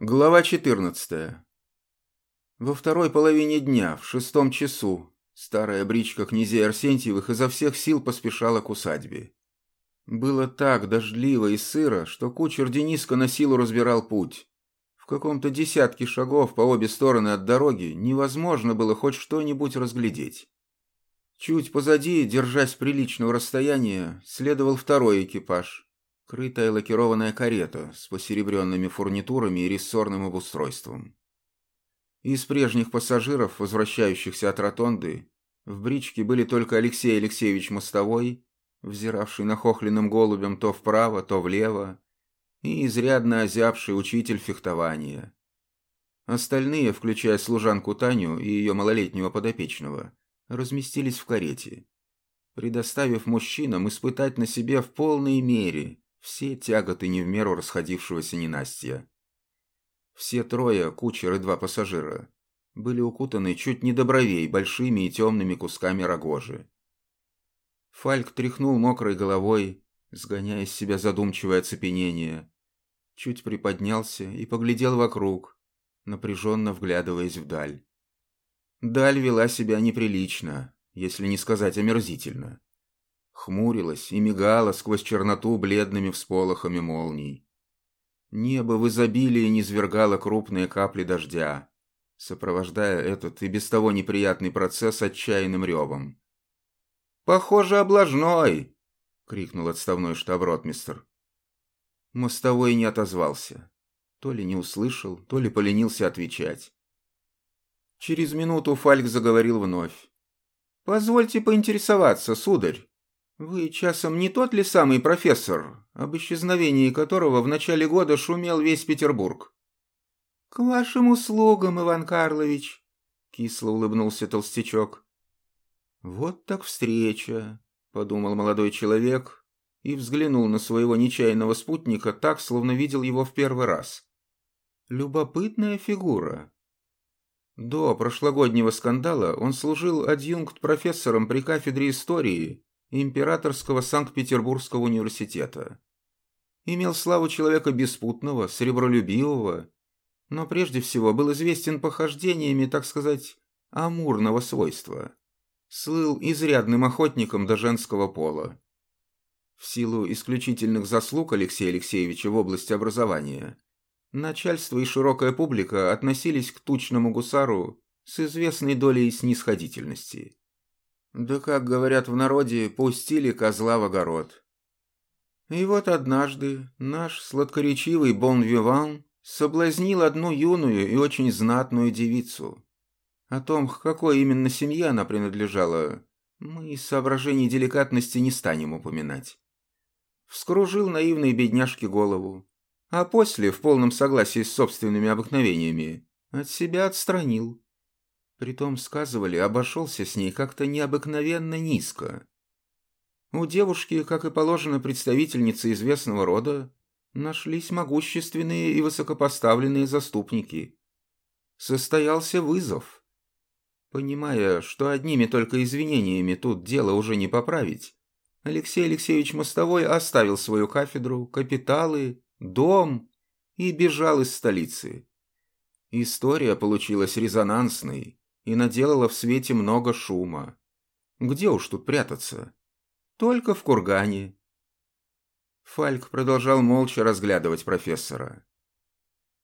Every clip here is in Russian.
Глава 14. Во второй половине дня, в шестом часу, старая бричка князей Арсентьевых изо всех сил поспешала к усадьбе. Было так дождливо и сыро, что кучер Дениска на силу разбирал путь. В каком-то десятке шагов по обе стороны от дороги невозможно было хоть что-нибудь разглядеть. Чуть позади, держась приличного расстояния, следовал второй экипаж – крытая лакированная карета с посеребренными фурнитурами и рессорным обустройством. Из прежних пассажиров, возвращающихся от ротонды, в бричке были только Алексей Алексеевич Мостовой, взиравший нахохленным голубем то вправо, то влево, и изрядно озябший учитель фехтования. Остальные, включая служанку Таню и ее малолетнего подопечного, разместились в карете, предоставив мужчинам испытать на себе в полной мере все тяготы не в меру расходившегося ненастья. Все трое, кучер и два пассажира, были укутаны чуть не до бровей большими и темными кусками рогожи. Фальк тряхнул мокрой головой, сгоняя из себя задумчивое оцепенение, чуть приподнялся и поглядел вокруг, напряженно вглядываясь вдаль. Даль вела себя неприлично, если не сказать омерзительно хмурилась и мигала сквозь черноту бледными всполохами молний. Небо в изобилии низвергало крупные капли дождя, сопровождая этот и без того неприятный процесс отчаянным ревом. «Похоже, облажной!» — крикнул отставной штаб-ротмистр. Мостовой не отозвался. То ли не услышал, то ли поленился отвечать. Через минуту Фальк заговорил вновь. «Позвольте поинтересоваться, сударь. «Вы часом не тот ли самый профессор, об исчезновении которого в начале года шумел весь Петербург?» «К вашим услугам, Иван Карлович», — кисло улыбнулся толстячок. «Вот так встреча», — подумал молодой человек и взглянул на своего нечаянного спутника так, словно видел его в первый раз. «Любопытная фигура». До прошлогоднего скандала он служил адъюнкт-профессором при кафедре истории Императорского Санкт-Петербургского университета. Имел славу человека беспутного, сребролюбивого, но прежде всего был известен похождениями, так сказать, амурного свойства. Слыл изрядным охотником до женского пола. В силу исключительных заслуг Алексея Алексеевича в области образования, начальство и широкая публика относились к тучному гусару с известной долей снисходительности. Да, как говорят в народе, пустили козла в огород. И вот однажды наш сладкоречивый бон-виван соблазнил одну юную и очень знатную девицу. О том, к какой именно семье она принадлежала, мы из соображений деликатности не станем упоминать. Вскружил наивной бедняжке голову, а после, в полном согласии с собственными обыкновениями, от себя отстранил. Притом, сказывали, обошелся с ней как-то необыкновенно низко. У девушки, как и положено представительнице известного рода, нашлись могущественные и высокопоставленные заступники. Состоялся вызов. Понимая, что одними только извинениями тут дело уже не поправить, Алексей Алексеевич Мостовой оставил свою кафедру, капиталы, дом и бежал из столицы. История получилась резонансной, и наделала в свете много шума. Где уж тут прятаться? Только в кургане. Фальк продолжал молча разглядывать профессора.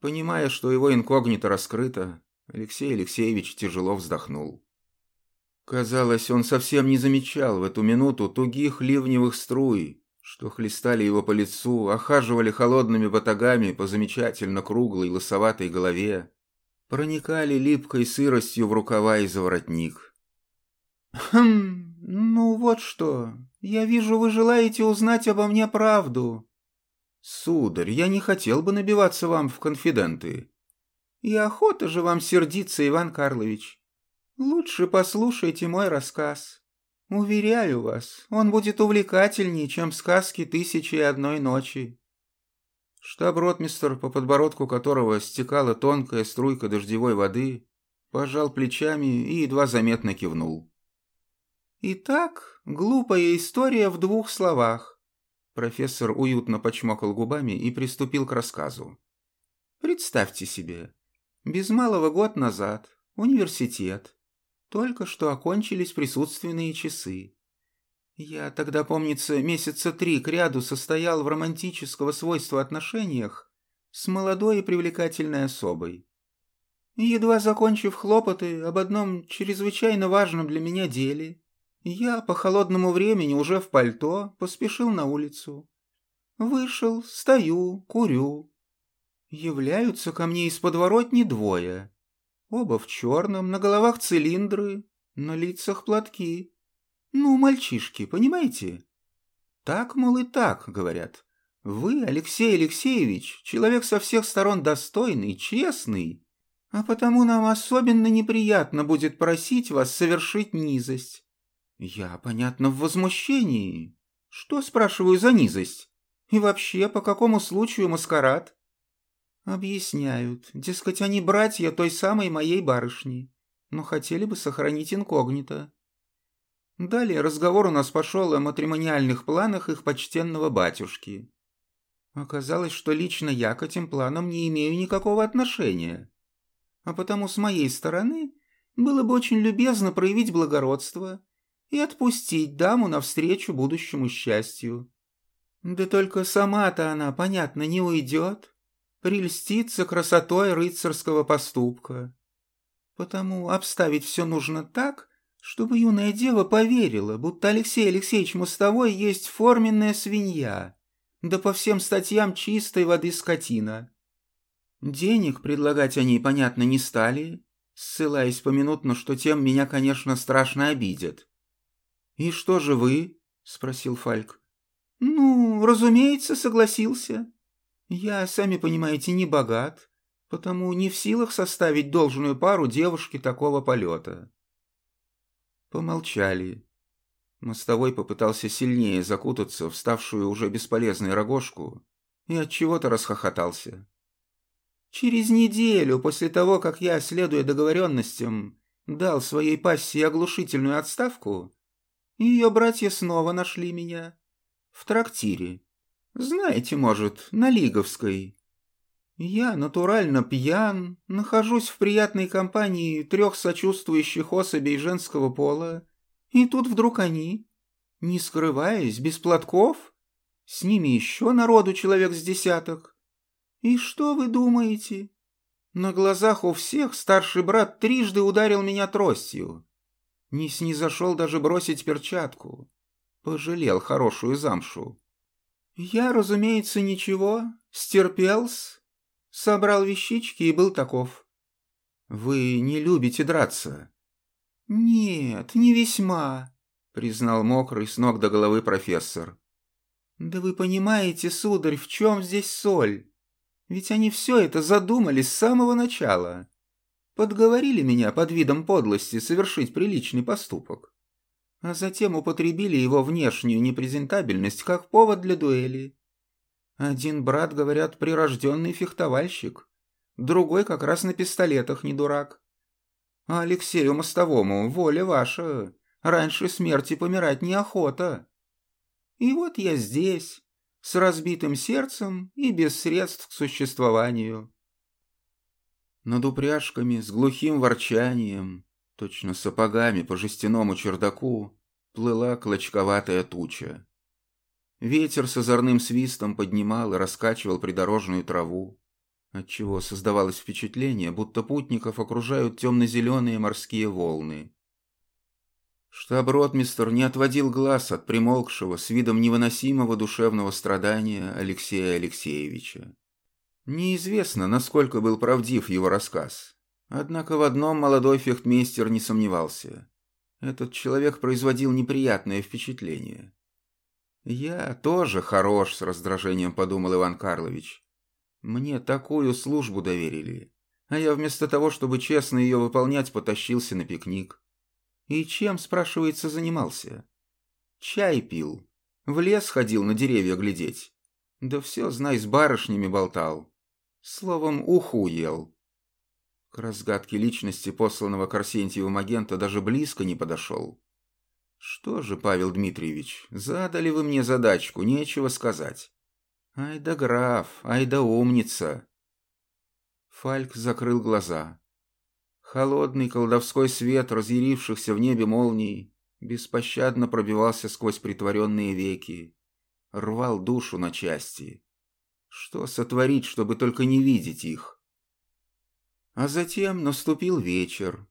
Понимая, что его инкогнито раскрыто, Алексей Алексеевич тяжело вздохнул. Казалось, он совсем не замечал в эту минуту тугих ливневых струй, что хлестали его по лицу, охаживали холодными батагами по замечательно круглой лысоватой голове, проникали липкой сыростью в рукава и за воротник. «Хм, ну вот что. Я вижу, вы желаете узнать обо мне правду». «Сударь, я не хотел бы набиваться вам в конфиденты». «И охота же вам сердиться, Иван Карлович. Лучше послушайте мой рассказ. Уверяю вас, он будет увлекательнее, чем сказки «Тысячи и одной ночи». Штаб-ротмистр, по подбородку которого стекала тонкая струйка дождевой воды, пожал плечами и едва заметно кивнул. «Итак, глупая история в двух словах». Профессор уютно почмокал губами и приступил к рассказу. Представьте себе, без малого год назад, университет, только что окончились присутственные часы. Я тогда, помнится, месяца три кряду состоял в романтического свойства отношениях с молодой и привлекательной особой. Едва закончив хлопоты об одном чрезвычайно важном для меня деле, я по холодному времени уже в пальто поспешил на улицу. Вышел, стою, курю. Являются ко мне из подворотни двое. Оба в черном, на головах цилиндры, на лицах платки. Ну, мальчишки, понимаете? Так, мол, и так, говорят. Вы, Алексей Алексеевич, человек со всех сторон достойный, честный, а потому нам особенно неприятно будет просить вас совершить низость. Я, понятно, в возмущении. Что, спрашиваю, за низость? И вообще, по какому случаю маскарад? Объясняют. Дескать, они братья той самой моей барышни, но хотели бы сохранить инкогнито. Далее разговор у нас пошел о матримониальных планах их почтенного батюшки. Оказалось, что лично я к этим планам не имею никакого отношения. А потому с моей стороны было бы очень любезно проявить благородство и отпустить даму навстречу будущему счастью. Да только сама-то она, понятно, не уйдет, прельстится красотой рыцарского поступка. Потому обставить все нужно так, чтобы юная дева поверила, будто Алексей Алексеевич Мостовой есть форменная свинья, да по всем статьям чистой воды скотина. Денег предлагать они, понятно, не стали, ссылаясь поминутно, что тем меня, конечно, страшно обидят. «И что же вы?» — спросил Фальк. «Ну, разумеется, согласился. Я, сами понимаете, не богат, потому не в силах составить должную пару девушки такого полета». Помолчали. Мостовой попытался сильнее закутаться в ставшую уже бесполезной рогожку и от чего то расхохотался. Через неделю после того, как я, следуя договоренностям, дал своей пассии оглушительную отставку, ее братья снова нашли меня. В трактире. Знаете, может, на Лиговской. Я натурально пьян, нахожусь в приятной компании трех сочувствующих особей женского пола, и тут вдруг они, не скрываясь, без платков, с ними еще народу человек с десяток. И что вы думаете? На глазах у всех старший брат трижды ударил меня тростью. Не снизошел даже бросить перчатку. Пожалел хорошую замшу. Я, разумеется, ничего, стерпелся, собрал вещички и был таков. Вы не любите драться? Нет, не весьма, признал мокрый с ног до головы профессор. Да вы понимаете, сударь, в чем здесь соль? Ведь они все это задумали с самого начала подговорили меня под видом подлости совершить приличный поступок, а затем употребили его внешнюю непрезентабельность как повод для дуэли. Один брат, говорят, прирожденный фехтовальщик, другой как раз на пистолетах не дурак. А Алексею Мостовому воля ваша, раньше смерти помирать неохота. И вот я здесь, с разбитым сердцем и без средств к существованию. Над упряжками с глухим ворчанием, точно сапогами по жестяному чердаку, плыла клочковатая туча. Ветер с озорным свистом поднимал и раскачивал придорожную траву, отчего создавалось впечатление, будто путников окружают темно-зеленые морские волны. Штаб-ротмистр не отводил глаз от примолкшего с видом невыносимого душевного страдания Алексея Алексеевича. Неизвестно, насколько был правдив его рассказ. Однако в одном молодой фехтмейстер не сомневался. Этот человек производил неприятное впечатление. «Я тоже хорош», — с раздражением подумал Иван Карлович. «Мне такую службу доверили, а я вместо того, чтобы честно ее выполнять, потащился на пикник. И чем, спрашивается, занимался? Чай пил, в лес ходил на деревья глядеть. Да все, знай, с барышнями болтал. Словом, уху ел. К разгадке личности посланного к Арсентьевым агента даже близко не подошел. Что же, Павел Дмитриевич, задали вы мне задачку, нечего сказать. Ай да граф, ай да умница. Фальк закрыл глаза. Холодный колдовской свет разъярившихся в небе молний беспощадно пробивался сквозь притворенные веки, рвал душу на части. Что сотворить, чтобы только не видеть их? А затем наступил вечер,